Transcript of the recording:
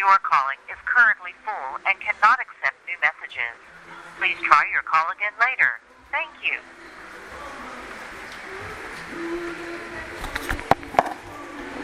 you are calling is currently full and cannot accept new messages. Please try your call again later. Thank you.